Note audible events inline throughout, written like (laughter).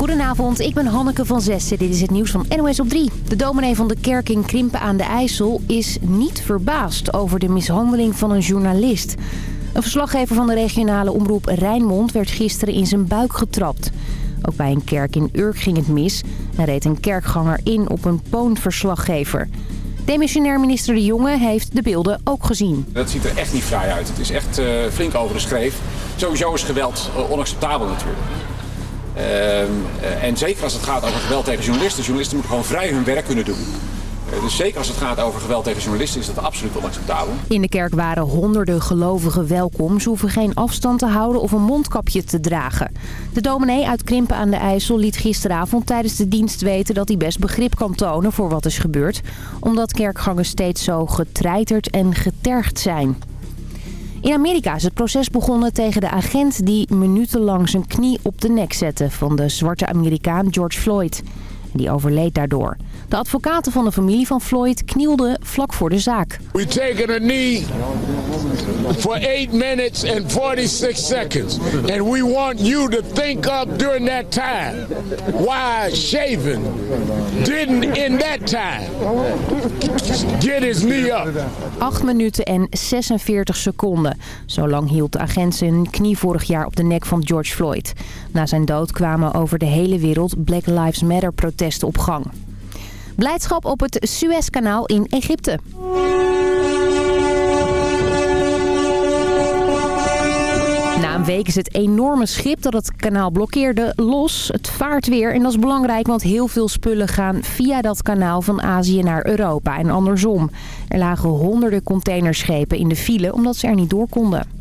Goedenavond, ik ben Hanneke van Zessen. Dit is het nieuws van NOS op 3. De dominee van de kerk in Krimpen aan de IJssel is niet verbaasd over de mishandeling van een journalist. Een verslaggever van de regionale omroep Rijnmond werd gisteren in zijn buik getrapt. Ook bij een kerk in Urk ging het mis en reed een kerkganger in op een poonverslaggever. Demissionair minister De Jonge heeft de beelden ook gezien. Dat ziet er echt niet vrij uit. Het is echt uh, flink over de schreef. Sowieso is geweld uh, onacceptabel natuurlijk. Uh, en zeker als het gaat over geweld tegen journalisten. Journalisten moeten gewoon vrij hun werk kunnen doen. Dus zeker als het gaat over geweld tegen journalisten is dat absoluut onacceptabel. In de kerk waren honderden gelovigen welkom. Ze hoeven geen afstand te houden of een mondkapje te dragen. De dominee uit Krimpen aan de IJssel liet gisteravond tijdens de dienst weten... dat hij best begrip kan tonen voor wat is gebeurd. Omdat kerkgangers steeds zo getreiterd en getergd zijn. In Amerika is het proces begonnen tegen de agent die minutenlang zijn knie op de nek zette... van de zwarte Amerikaan George Floyd. Die overleed daardoor. De advocaten van de familie van Floyd knielden vlak voor de zaak. We taken a knee for 8 minutes and 46 seconds. And we want you to think up during that time why Shaven didn't in that time get his knee up. 8 minuten en 46 seconden. Zo lang hield de agent zijn knie vorig jaar op de nek van George Floyd. Na zijn dood kwamen over de hele wereld Black Lives Matter protesten op gang. Blijdschap op het Suezkanaal in Egypte. Na een week is het enorme schip dat het kanaal blokkeerde los. Het vaart weer en dat is belangrijk, want heel veel spullen gaan via dat kanaal van Azië naar Europa en andersom. Er lagen honderden containerschepen in de file omdat ze er niet door konden.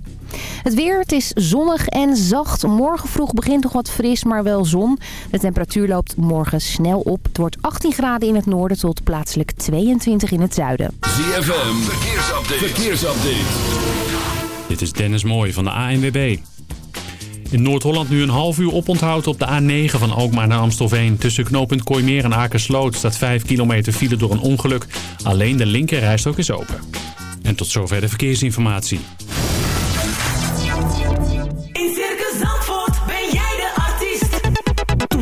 Het weer, het is zonnig en zacht. Morgen vroeg begint nog wat fris, maar wel zon. De temperatuur loopt morgen snel op. Het wordt 18 graden in het noorden tot plaatselijk 22 in het zuiden. ZFM, verkeersupdate. verkeersupdate. Dit is Dennis Mooij van de ANWB. In Noord-Holland nu een half uur oponthoud op de A9 van Alkmaar naar Amstelveen. Tussen knooppunt Kooimeer en Akersloot staat 5 kilometer file door een ongeluk. Alleen de linkerrijstrook is open. En tot zover de verkeersinformatie.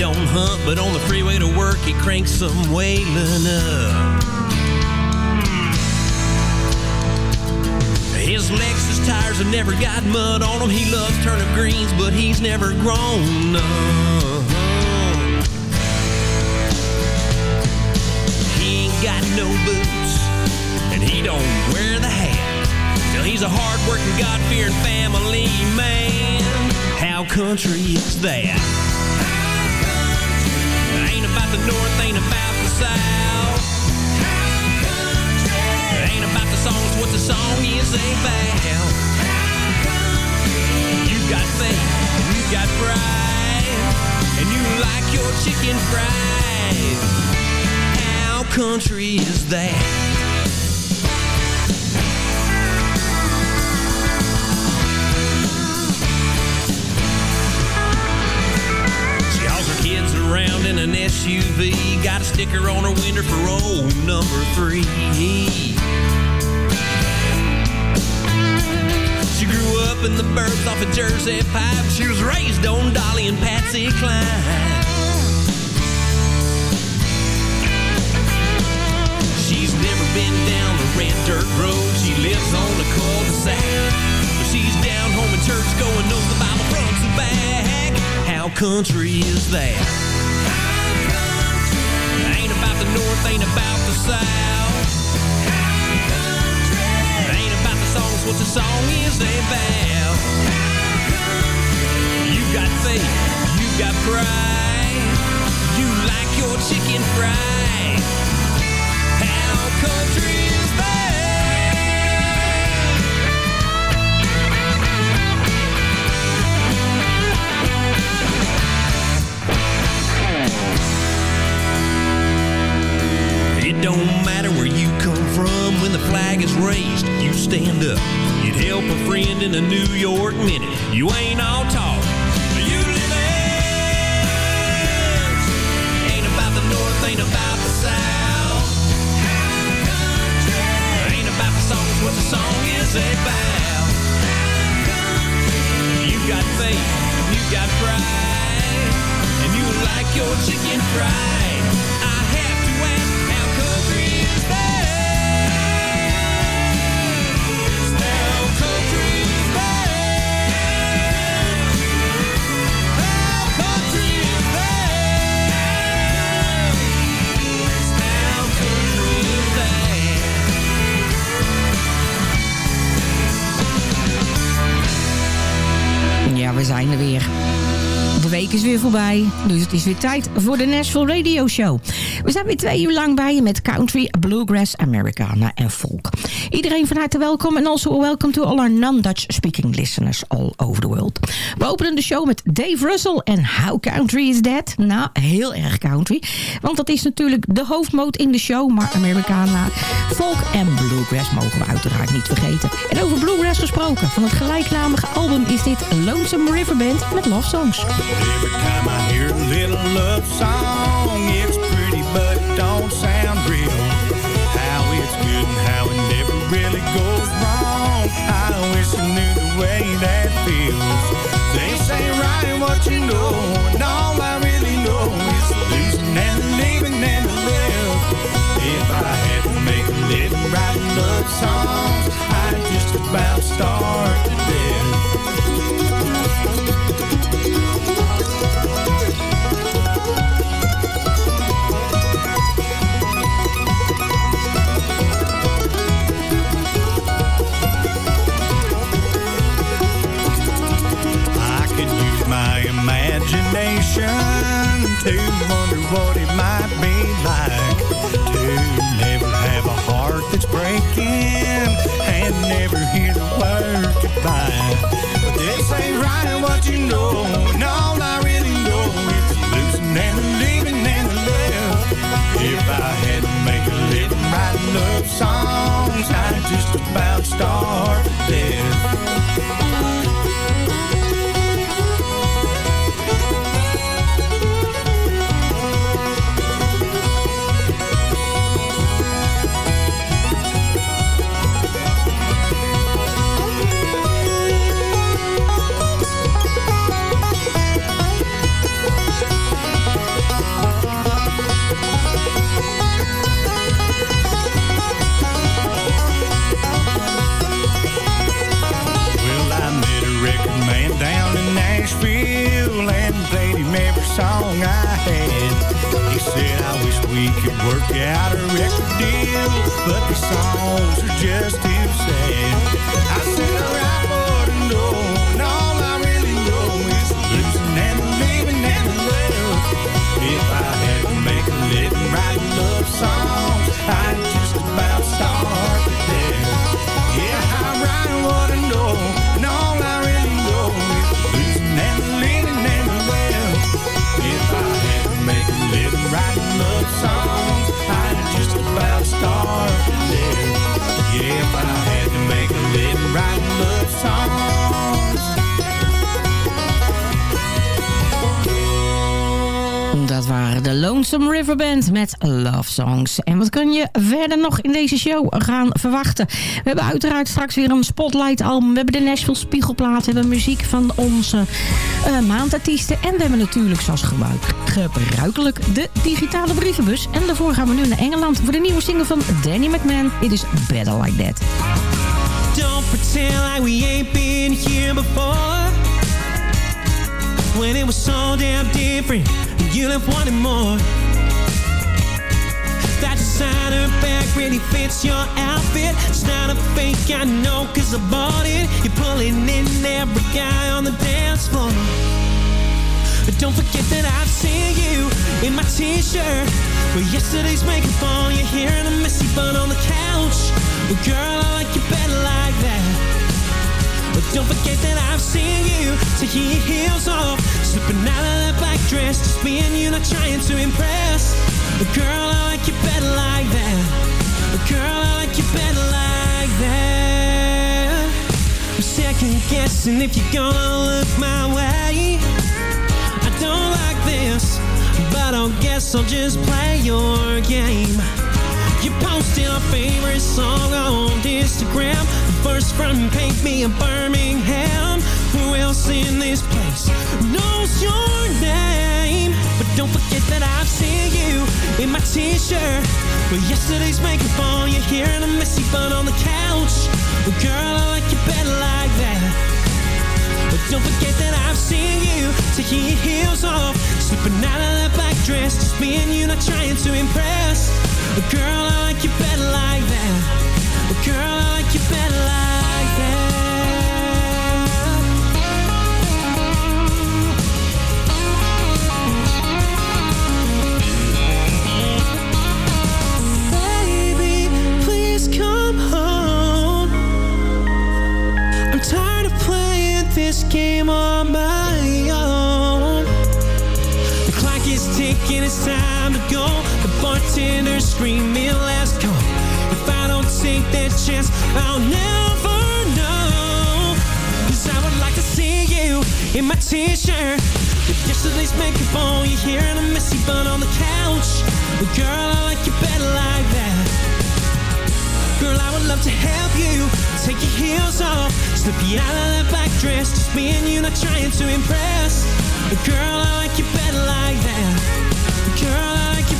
Don't hunt, but on the freeway to work he cranks some wailing up. His Lexus tires have never got mud on them. He loves turnip greens, but he's never grown up. He ain't got no boots, and he don't wear the hat. Still, he's a hard-working, God-fearing family man. How country is that? Ain't about the north, ain't about the south. Country. Ain't about the songs, what the song is about. Country. You got faith, and you got pride, and you like your chicken fried. How country is that? In an SUV. Got a sticker on her window for old number three. She grew up in the burbs off of Jersey Pipe. She was raised on Dolly and Patsy Cline. She's never been down the red dirt road. She lives on the cul-de-sac. But she's down home in church going, knows the Bible front to back. How country is that? Ain't about the north, ain't about the south. Country. Ain't about the songs, what the song is about. You got faith, you got pride. You like your chicken fried. How country is that? It don't matter where you come from when the flag is raised, you stand up. You'd help a friend in a New York minute. You ain't all talk. You live it. Ain't about the north, ain't about the south. Ain't about the what the song is about. You got faith, you got pride, and you like your chicken fried. We zijn er weer. Week is weer voorbij, dus het is weer tijd voor de Nashville Radio Show. We zijn weer twee uur lang bij je met country, bluegrass, Americana en folk. Iedereen van harte welkom en also welcome to all our non-Dutch speaking listeners all over the world. We openen de show met Dave Russell en How Country is That? Nou, heel erg country, want dat is natuurlijk de hoofdmoot in de show, maar Americana, folk en bluegrass mogen we uiteraard niet vergeten. En over bluegrass gesproken, van het gelijknamige album is dit Lonesome River Band met Love Songs. Every time I hear a little love song, it's pretty but it don't sound real. How it's good and how it never really goes wrong. I wish I knew the way that feels. They say right what you know, Met Love Songs. En wat kun je verder nog in deze show gaan verwachten? We hebben uiteraard straks weer een Spotlight album. We hebben de Nashville Spiegelplaat. We hebben muziek van onze uh, maandartiesten. En we hebben natuurlijk zoals gebruik, gebruikelijk de digitale brievenbus. En daarvoor gaan we nu naar Engeland voor de nieuwe single van Danny McMahon. It is Better Like That. Don't pretend like we ain't been here before When it was so damn different you left wanting more designer bag really fits your outfit. It's not a fake, I know, cause I bought it. You're pulling in every guy on the dance floor. But don't forget that I've seen you in my t-shirt. With yesterday's makeup on You're hearing a messy bun on the couch. Well, Girl, I like you better like that. But don't forget that I've seen you Taking your heels off. Slipping out of that black dress Just being you, not trying to impress Girl, I like you better like that. Girl, I like you better like that. I'm second guessing if you're gonna look my way. I don't like this But I guess I'll just play your game. You posted our favorite song on Instagram. The first front page me in Birmingham. Who else in this place knows your name? But don't forget that I've seen you in my t-shirt. With yesterday's makeup on You're hearing a messy bun on the couch. Well, Girl, I like you better like that. But don't forget that I've seen you Taking your heels off Slipping out of that black dress. Just being you, not trying to impress. But Girl, I like you better like that. But Girl, I like you better like that come home. I'm tired of playing this game on my own. The clock is ticking, it's time to go. The bartender's screaming, let's If I don't take that chance, I'll never know. Cause I would like to see you in my t-shirt. Yesterday's makeup on, you're hearing a messy bun on the couch. But girl, I like you better like that I would love to help you. Take your heels off. Slip you out of that black dress. Just me and you, not trying to impress. Girl, I like you better like that. Girl, I like you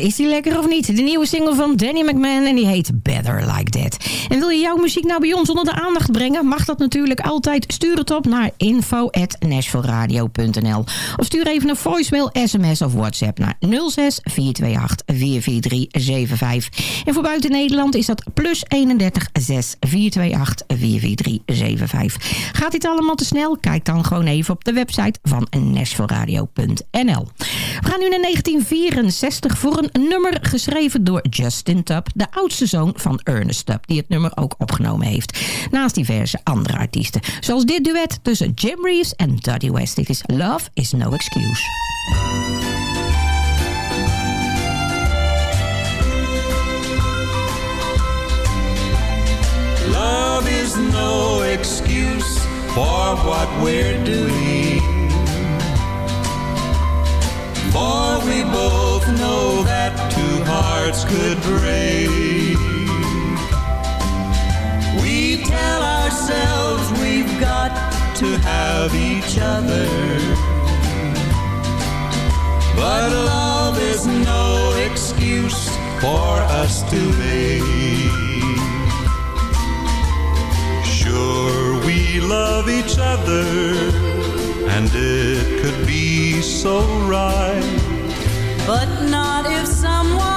Is die lekker of niet? De nieuwe single van Danny McMahon en die heet Better Like That. En wil je jouw muziek nou bij ons onder de aandacht brengen? Mag dat natuurlijk altijd. Stuur het op naar info.nashvilleradio.nl Of stuur even een voicemail, sms of whatsapp naar 06 428 44375. En voor buiten Nederland is dat plus 31 6 428 44375. Gaat dit allemaal te snel? Kijk dan gewoon even op de website van nashvilleradio.nl We gaan nu naar 1964 voor een nummer geschreven door Justin Tubb, de oudste zoon van Ernest Tubb, die het nummer ook opgenomen heeft. Naast diverse andere artiesten. Zoals dit duet tussen Jim Reeves en Duddy West. Dit is Love is No Excuse. Love is no excuse for what we're doing. For we both know that two hearts could break. We tell ourselves we've got to have each other. But love is no excuse for us to make. Sure, we love each other, and it could be so right. But not if someone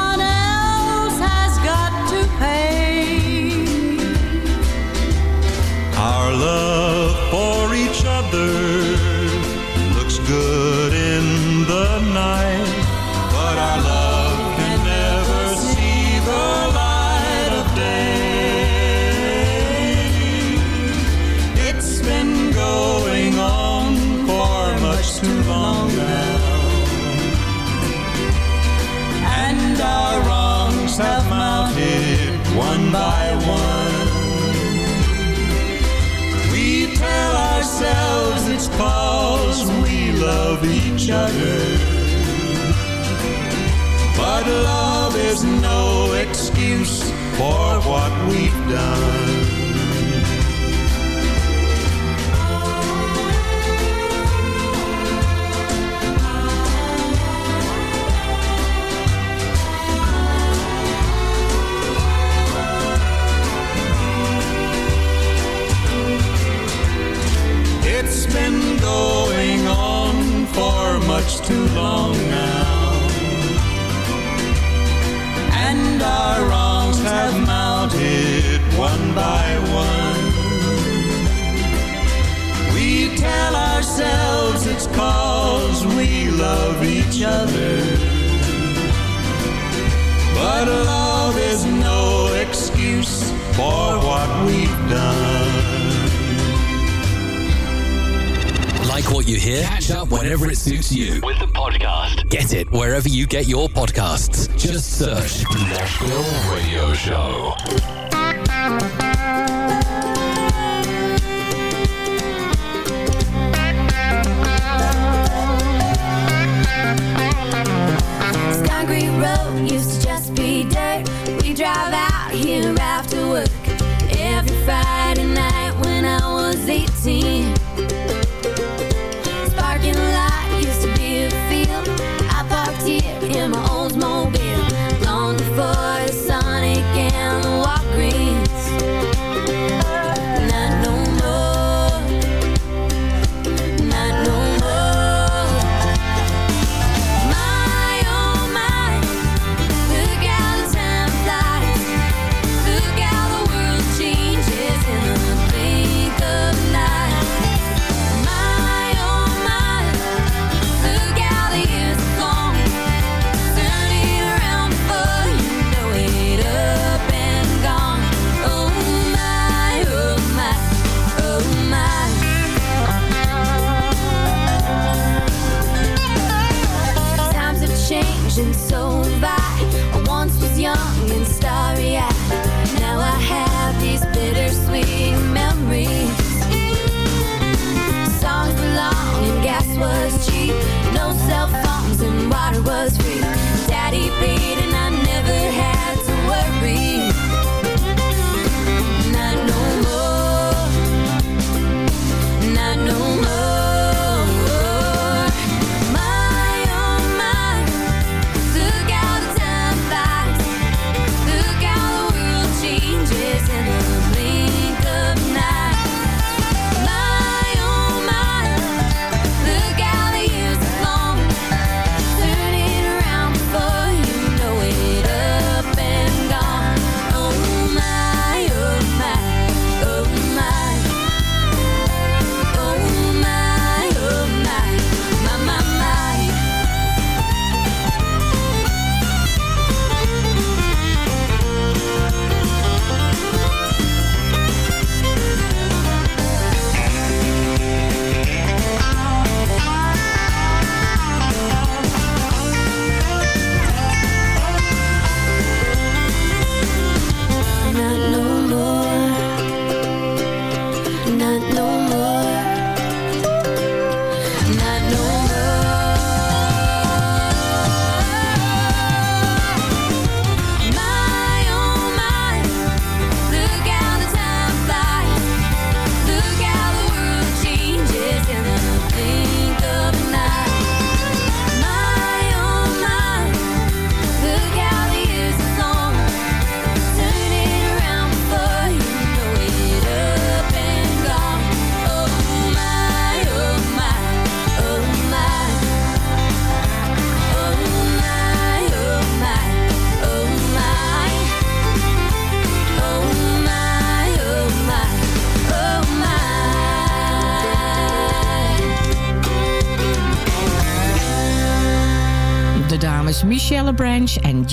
But love is no excuse for what we've done. It's been going on for much too long now have mounted one by one. We tell ourselves it's cause we love each other. But love is no excuse for what we've done. Like what you hear? Catch up whenever it suits you with the podcast. Get it wherever you get your podcasts. Just search Nashville Radio Show.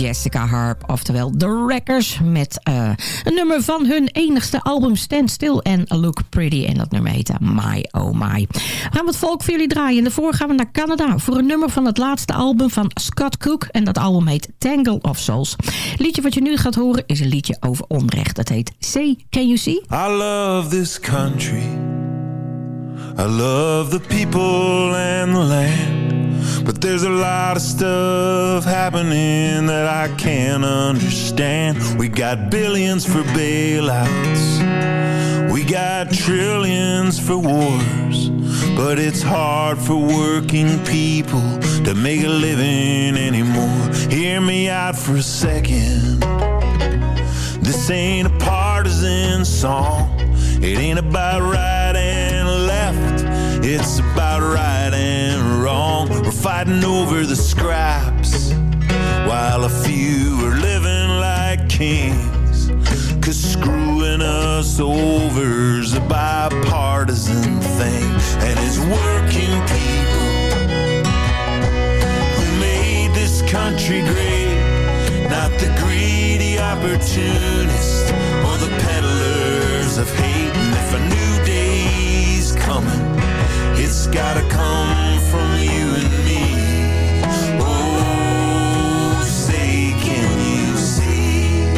Jessica Harp. Oftewel The Wreckers met eh, een nummer van hun enigste album Stand Still en Look Pretty. En dat nummer heette My Oh My. We gaan wat volk voor jullie draaien. En daarvoor gaan we naar Canada voor een nummer van het laatste album van Scott Cook. En dat album heet Tangle of Souls. Het liedje wat je nu gaat horen is een liedje over onrecht. Het heet Say Can You See? I love this country. I love the people and the land. But there's a lot of stuff happening that I can't understand. We got billions for bailouts. We got trillions for wars. But it's hard for working people to make a living anymore. Hear me out for a second. This ain't a partisan song. It ain't about right and left. It's about right and fighting over the scraps while a few are living like kings. Cause screwing us over's a bipartisan thing. And it's working people who made this country great. Not the greedy opportunists or the peddlers of hate. And if a new day's coming, it's gotta come from you and me. Oh, say, can you see?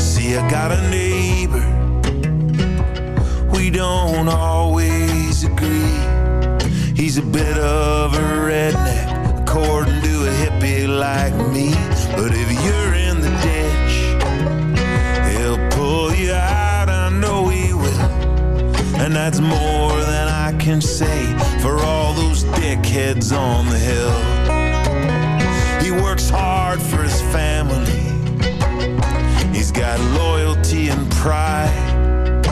See, I got a neighbor. We don't always agree. He's a bit of a redneck, according to a hippie like me. But if you're in the ditch, he'll pull you out. I know he will. And that's more than can say for all those dickheads on the hill. He works hard for his family. He's got loyalty and pride.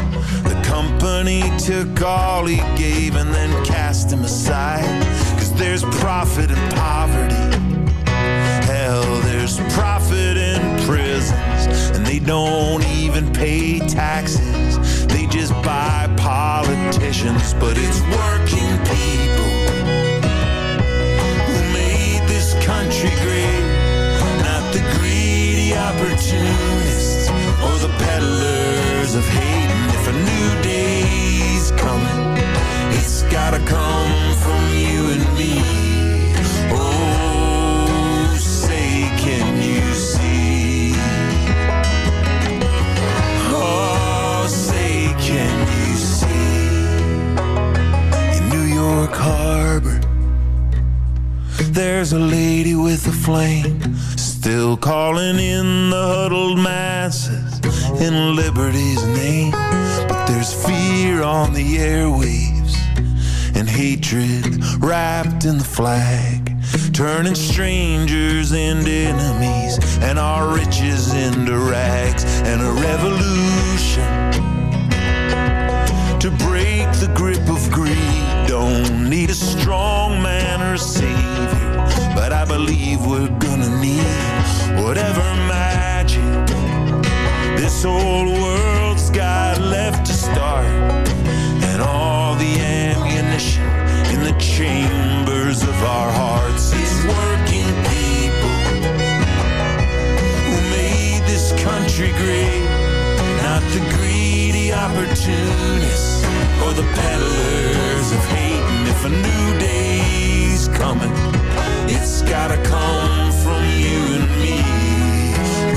The company took all he gave and then cast him aside. Cause there's profit in poverty. Hell, there's profit in prisons. And they don't even pay taxes. Politicians. But it's working people who made this country great. Not the greedy opportunists or the peddlers of hate. And if a new day's coming, it's gotta come from you and me. There's a lady with a flame, still calling in the huddled masses in liberty's name. But there's fear on the airwaves and hatred wrapped in the flag, turning strangers into enemies and our riches into rags and a revolution to break the grip strong man or savior, but I believe we're gonna need whatever magic this old world's got left to start, and all the ammunition in the chambers of our hearts is working people who made this country great, not the greedy opportunists or the peddlers of hate. A new day's coming, it's gotta come from you and me.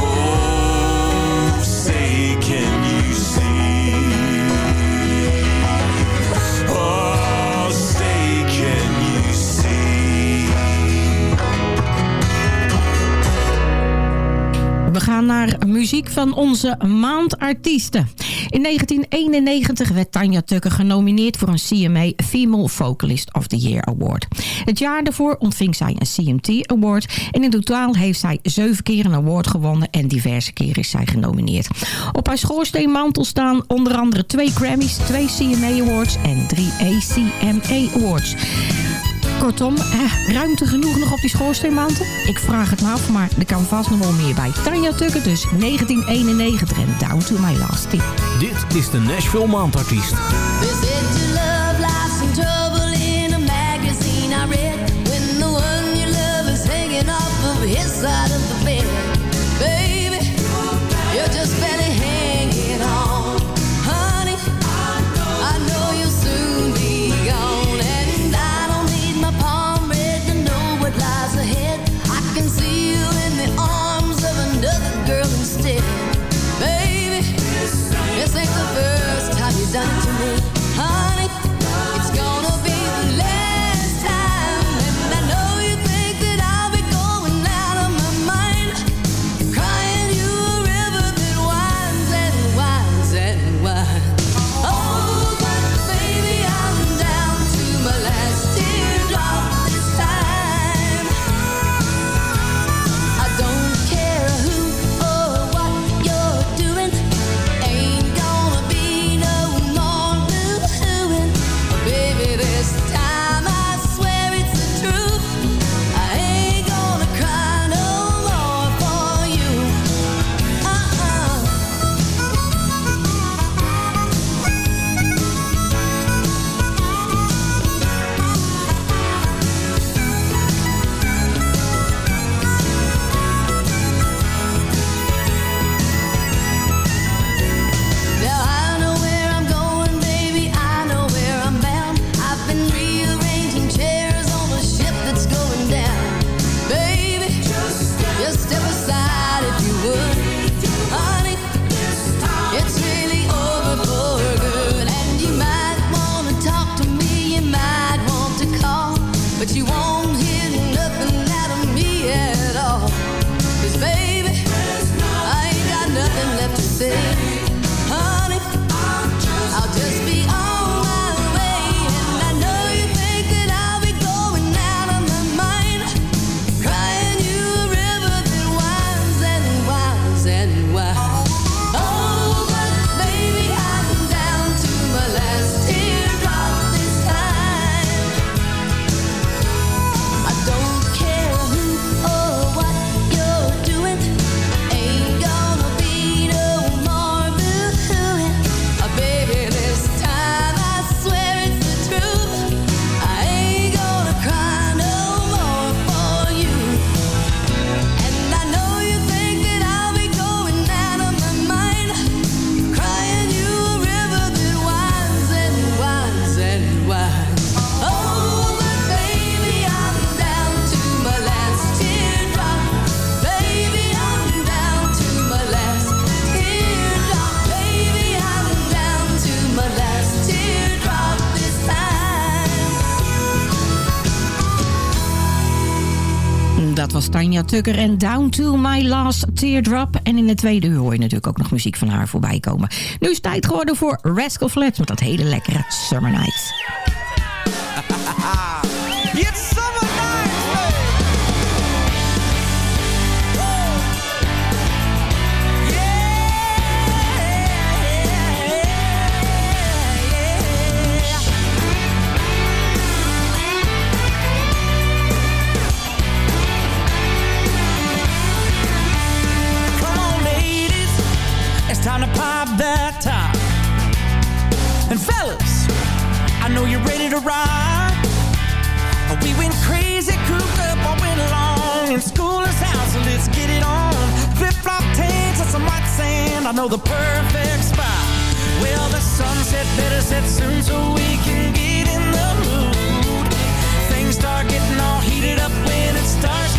Oh, say, can you see? Oh, say, can you see? We gaan naar muziek van onze maandartiesten. In 1991 werd Tanja Tucker genomineerd voor een CMA Female Vocalist of the Year Award. Het jaar daarvoor ontving zij een CMT Award en in totaal heeft zij zeven keer een award gewonnen en diverse keren is zij genomineerd. Op haar schoorsteenmantel staan onder andere twee Grammys, twee CMA Awards en drie ACMA Awards. Kortom, eh, ruimte genoeg nog op die schoorsteenmantel? Ik vraag het me af, maar er kan vast nog wel meer bij. Tanja Tucker dus, 1991 en Down to My Last Tip. Dit is de Nashville Maandartiest. was Tanja Tucker en Down to My Last Teardrop. En in de tweede uur hoor je natuurlijk ook nog muziek van haar voorbij komen. Nu is het tijd geworden voor Rascal Flats met dat hele lekkere Summer Night. (laughs) that top. And fellas, I know you're ready to ride. We went crazy, cooped up, all went along. in school is out, so let's get it on. Flip-flop tanks and some white sand. I know the perfect spot. Well, the sunset better set soon, so we can get in the mood. Things start getting all heated up when it starts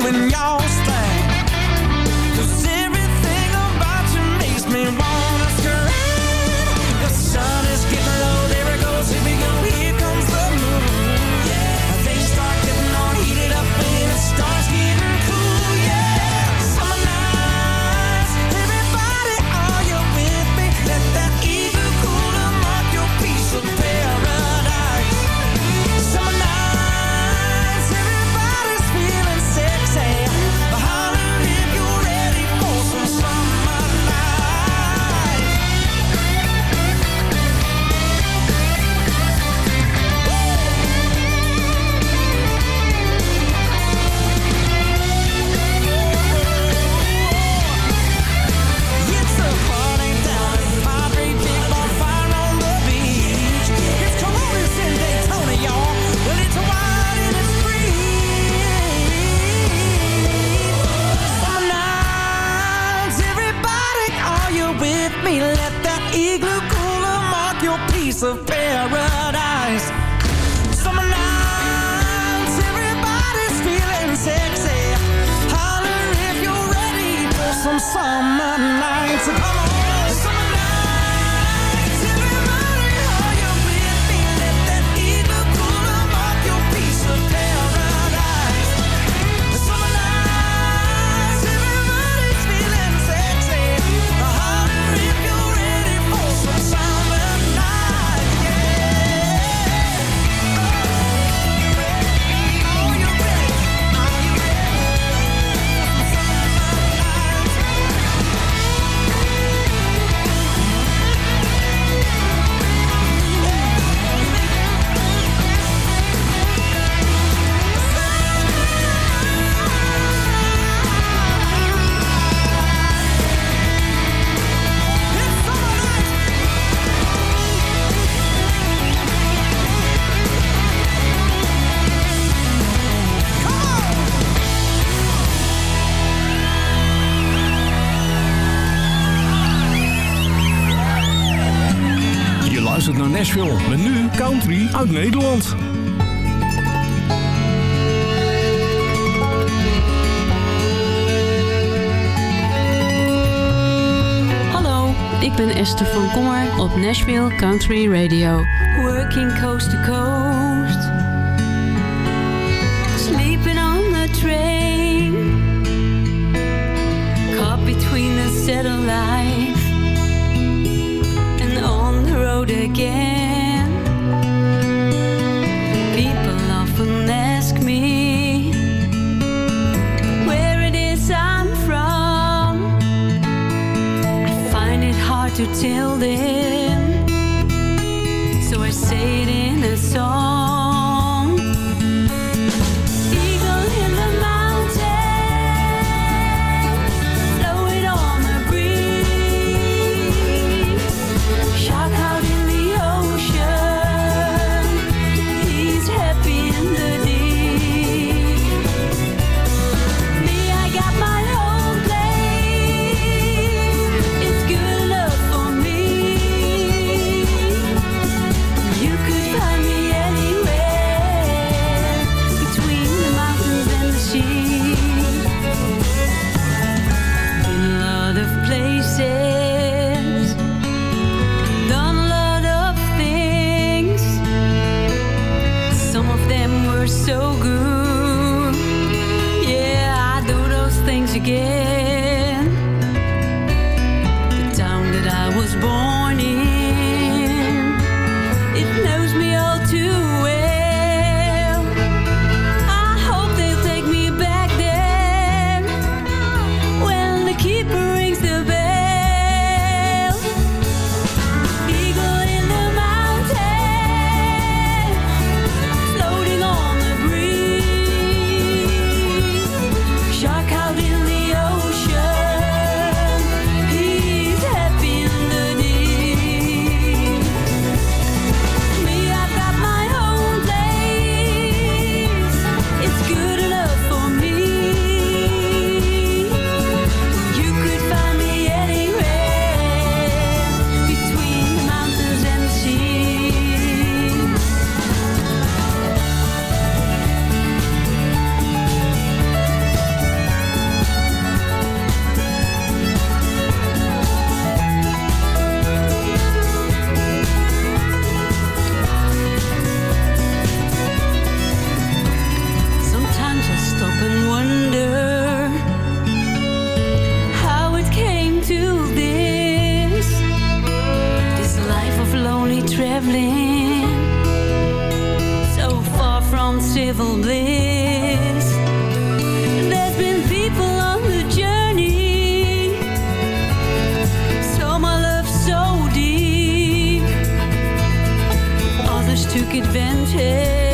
and y'all. Nederland. Hallo, ik ben Esther van Kommer op Nashville Country Radio. Working coast to coast. Sleeping on the train. Caught between the satellites. till then. advantage.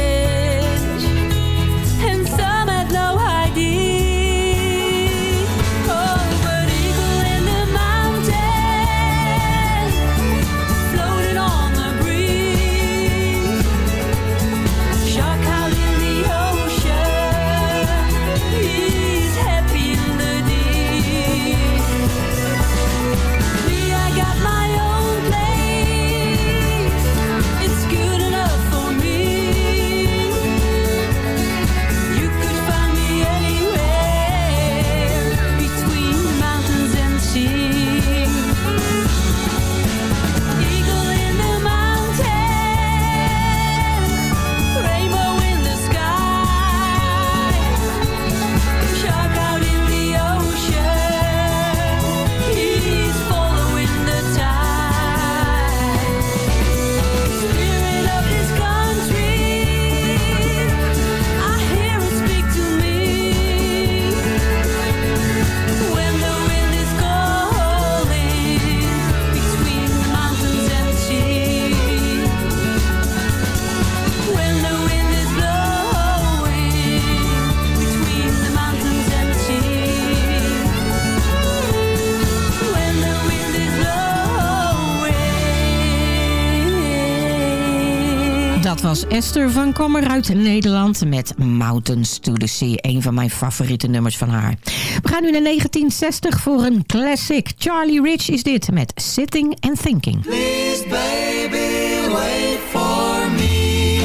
was Esther van Kommer uit Nederland met Mountains to the Sea. Een van mijn favoriete nummers van haar. We gaan nu naar 1960 voor een classic. Charlie Rich is dit met Sitting and Thinking. Please baby, wait for me.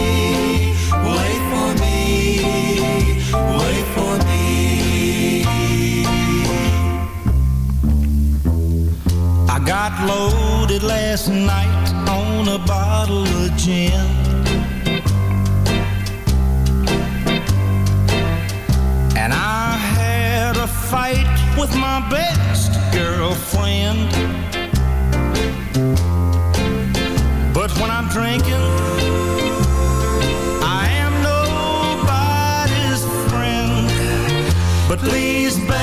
Wait for me. Wait for me. I got loaded last night on a bottle of gin. Fight with my best girlfriend. But when I'm drinking, I am nobody's friend. But please, baby,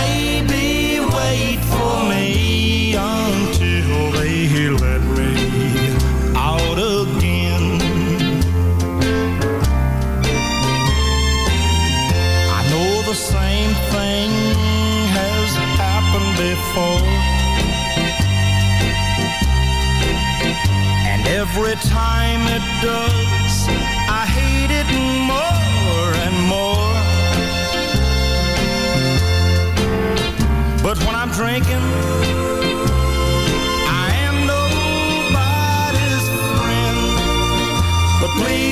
every time it does, I hate it more and more. But when I'm drinking, I am nobody's friend. But please,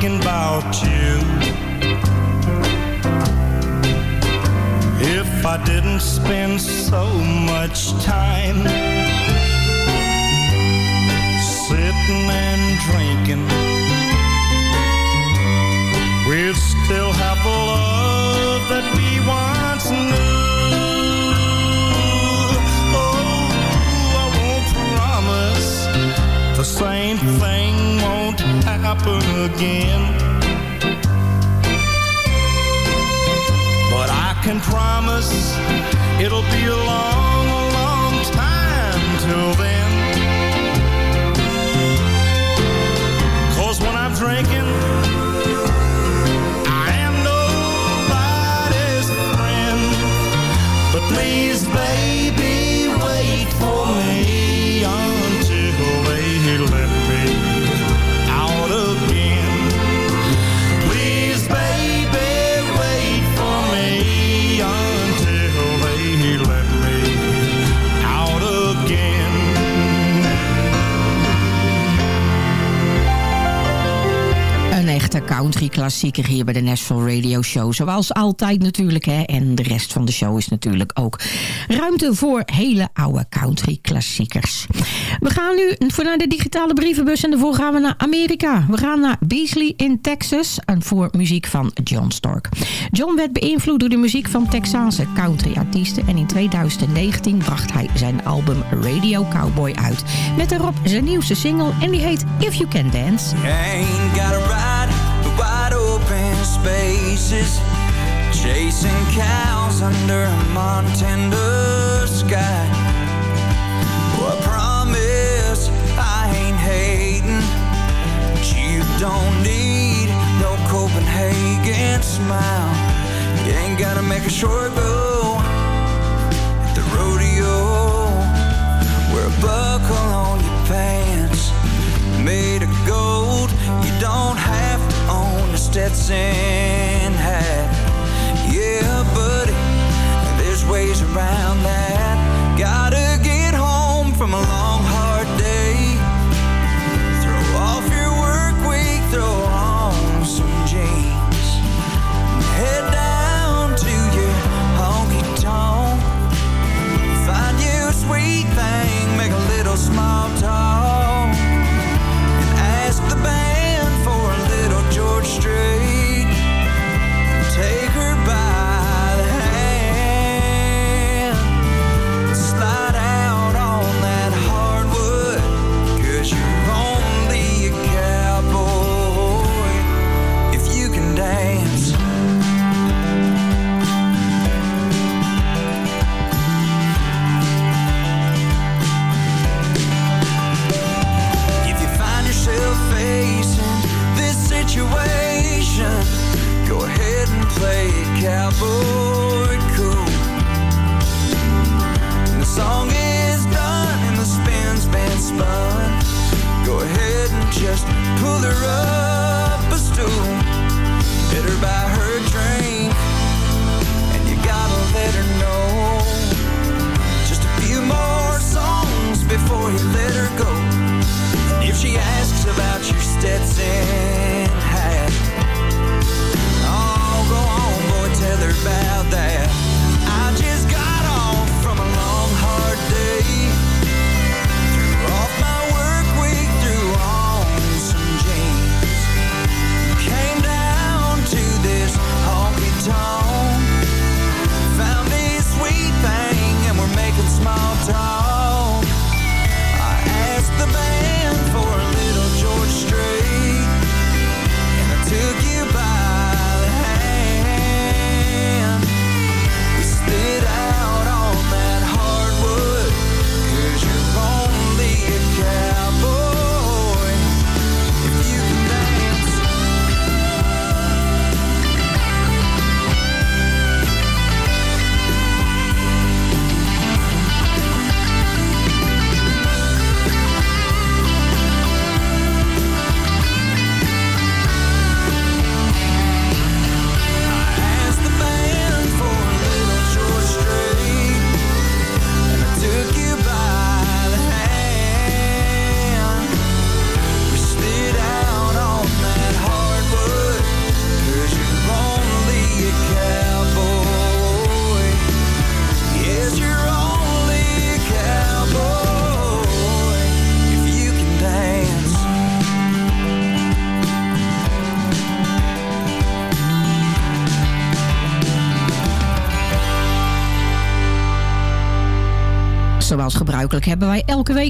thinking about you. If I didn't spend so much time sitting and drinking, we'd still have the love that we again. Hier bij de Nashville Radio Show. Zoals altijd natuurlijk. Hè. En de rest van de show is natuurlijk ook ruimte voor hele oude country klassiekers. We gaan nu voor naar de digitale brievenbus en daarvoor gaan we naar Amerika. We gaan naar Beasley in Texas en voor muziek van John Stork. John werd beïnvloed door de muziek van Texaanse country artiesten en in 2019 bracht hij zijn album Radio Cowboy uit. Met erop zijn nieuwste single en die heet If You Can Dance. Ride spaces. Chasing cows under a Montana sky. Well, I promise I ain't hating. But you don't need no Copenhagen smile. You ain't gotta make a short go Stetson before you let her go. If she asks about your Stetson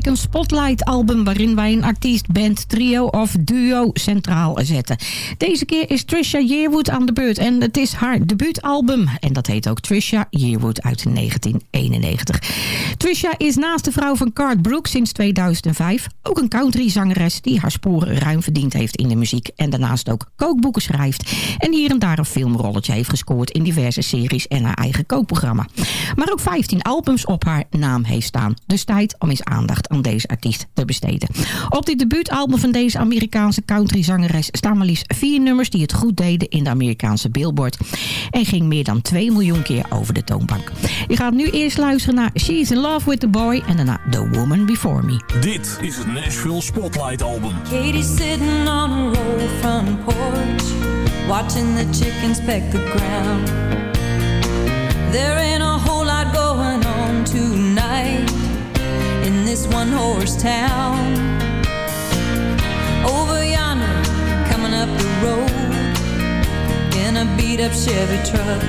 een Spotlight-album... waarin wij een artiest, band, trio of duo centraal zetten. Deze keer is Trisha Yearwood aan de beurt en het is haar debuutalbum. En dat heet ook Trisha Yearwood uit 1991. Trisha is naast de vrouw van Cart Brooks sinds 2005... ook een countryzangeres die haar sporen ruim verdiend heeft in de muziek... en daarnaast ook kookboeken schrijft... en hier en daar een filmrolletje heeft gescoord in diverse series en haar eigen kookprogramma. Maar ook 15 albums op haar naam heeft staan. Dus tijd om eens aandacht aan deze artiest te besteden. Op dit debuutalbum van deze Amerikaanse countryzangeres staan maar liefst vier nummers die het goed deden in de Amerikaanse Billboard. En ging meer dan 2 miljoen keer over de toonbank. Je gaat nu eerst luisteren naar She's in Love with the Boy en daarna The Woman Before Me. Dit is het Nashville Spotlight Album. Katie's sitting on a roll front porch, watching the chickens peck the ground. There ain't a whole lot going on tonight in this one horse town. Over yonder, coming up the road in a beat up Chevy truck.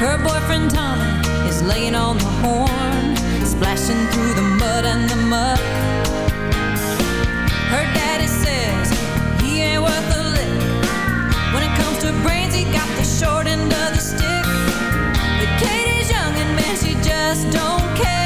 Her boyfriend Tommy is laying on the horn, splashing through the mud and the muck. Her daddy says he ain't worth a lick. When it comes to brains, he got the short end of the stick. But Katie's young and man, she just don't care.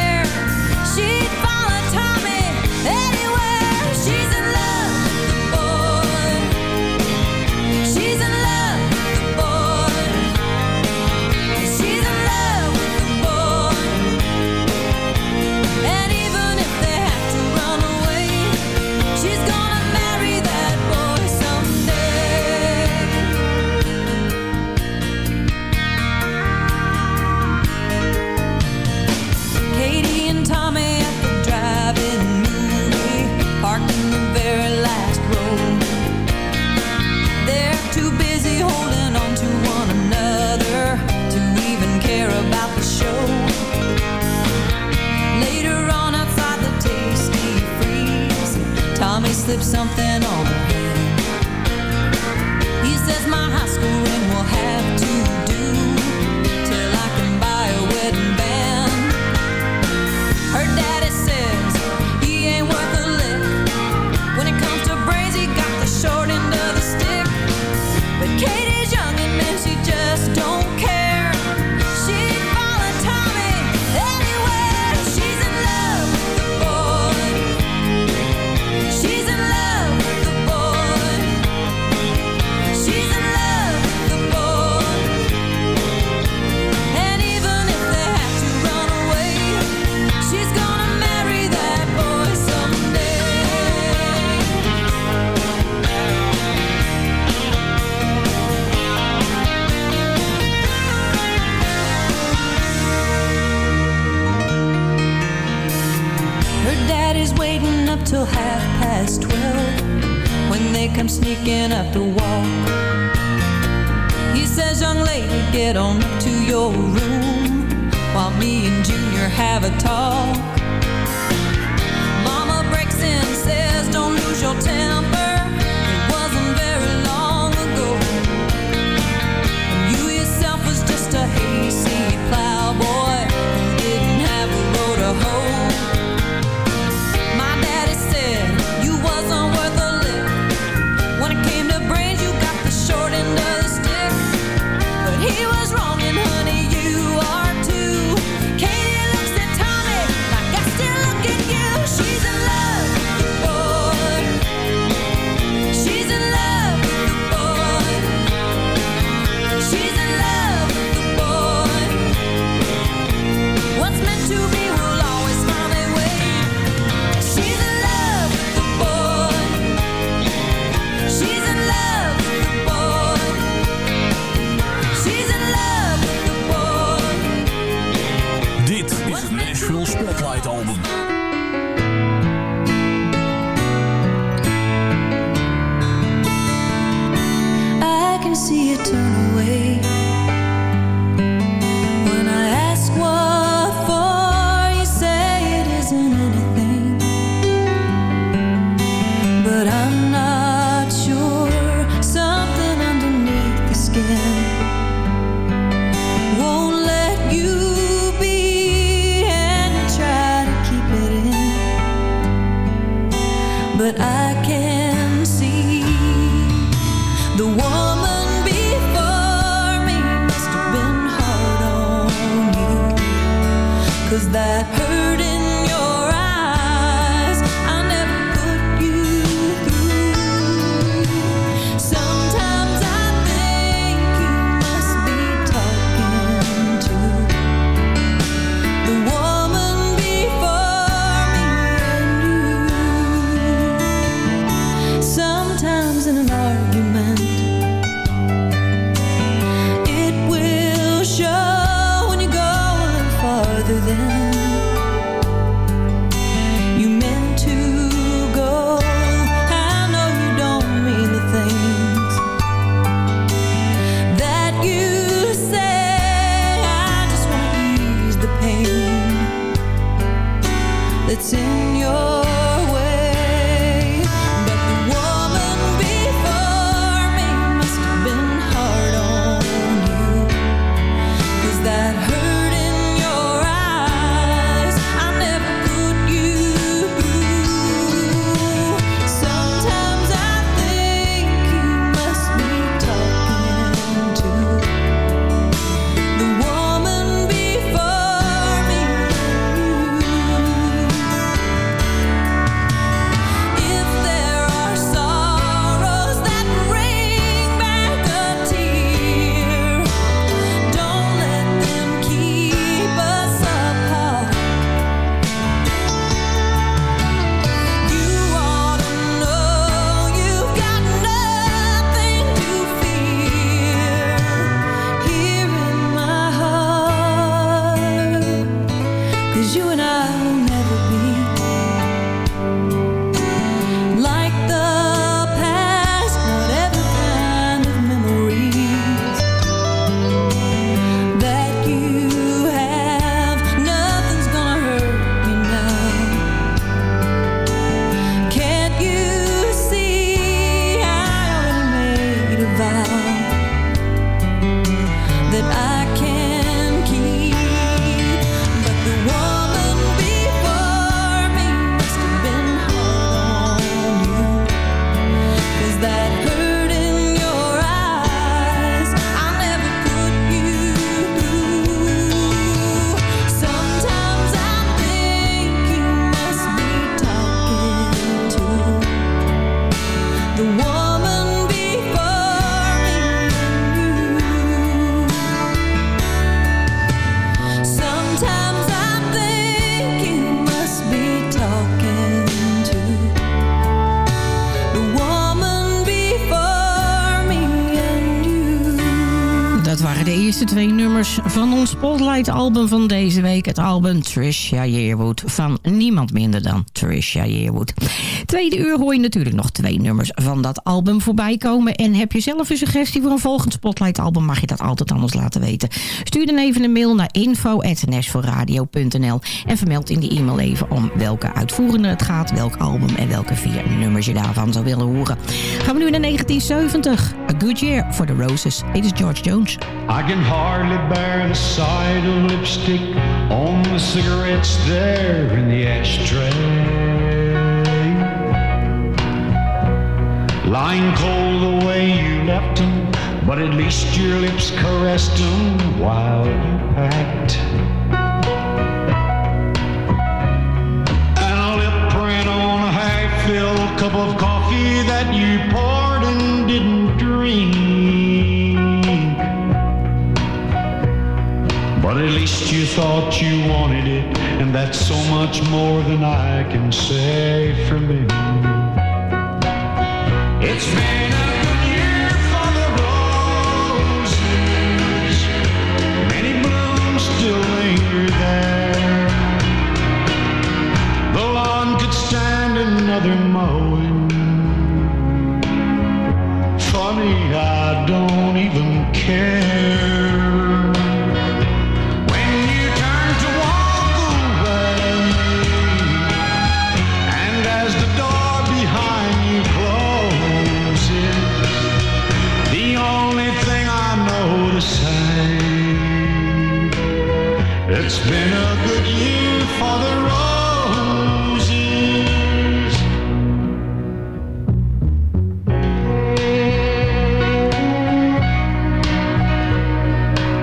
Slips something eerste twee nummers van ons Spotlight-album van deze week. Het album Trisha Yearwood van niemand minder dan Trisha Yearwood. Tweede uur hoor je natuurlijk nog twee nummers van dat album voorbij komen. En heb je zelf een suggestie voor een volgend Spotlight-album... mag je dat altijd ons laten weten. Stuur dan even een mail naar info.nashvilleradio.nl en vermeld in die e-mail even om welke uitvoerende het gaat... welk album en welke vier nummers je daarvan zou willen horen. Gaan we nu naar 1970. A Good Year for the Roses. Dit is George Jones. Can hardly bear the sight of lipstick on the cigarettes there in the ashtray. Lying cold the way you left them, but at least your lips caressed them while you packed. And a lip print on a half-filled cup of coffee that you poured and didn't drink. But at least you thought you wanted it, and that's so much more than I can say for me. It's been a good year for the roses. Many blooms still linger there. The lawn could stand another mowing. Funny, I don't even care. It's been a good year for the roses.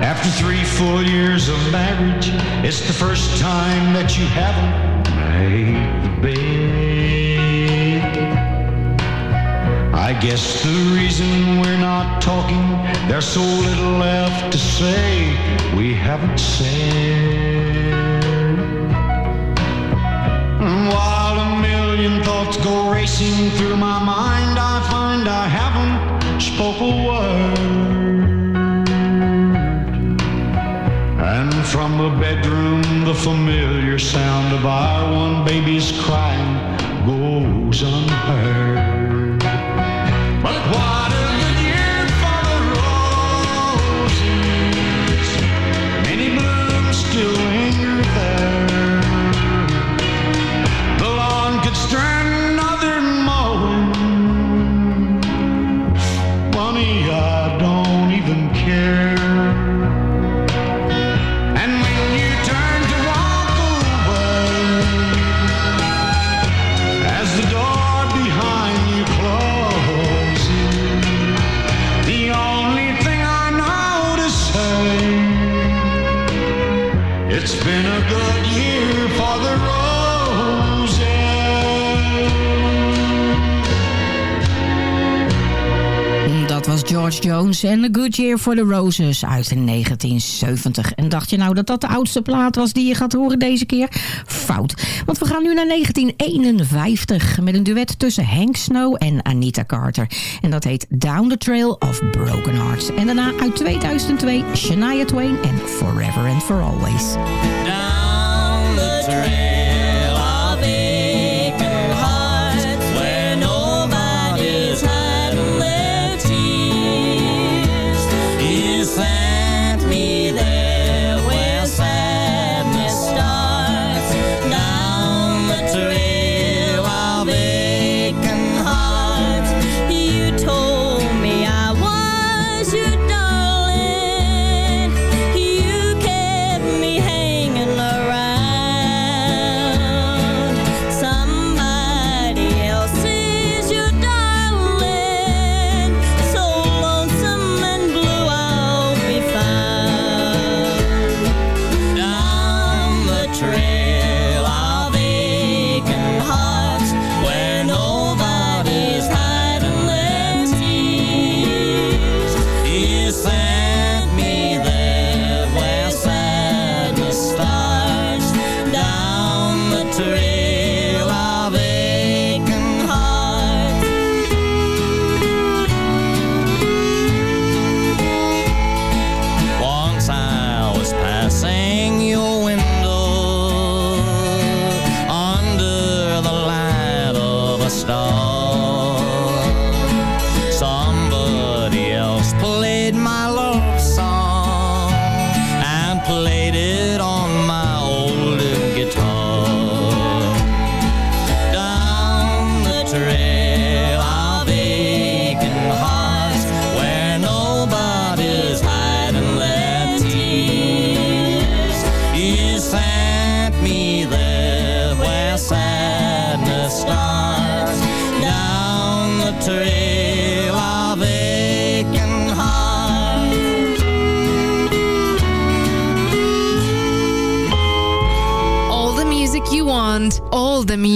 After three full years of marriage, it's the first time that you haven't made the bed. I guess the reason we're not talking, there's so little left to say we haven't said. And While a million thoughts go racing through my mind, I find I haven't spoke a word. And from the bedroom, the familiar sound of our one baby's crying goes unheard. Jones en The Good Year for the Roses uit 1970. En dacht je nou dat dat de oudste plaat was die je gaat horen deze keer? Fout. Want we gaan nu naar 1951 met een duet tussen Hank Snow en Anita Carter. En dat heet Down the Trail of Broken Hearts. En daarna uit 2002 Shania Twain en Forever and for Always. Down the trail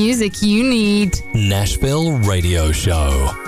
music you need. Nashville Radio Show.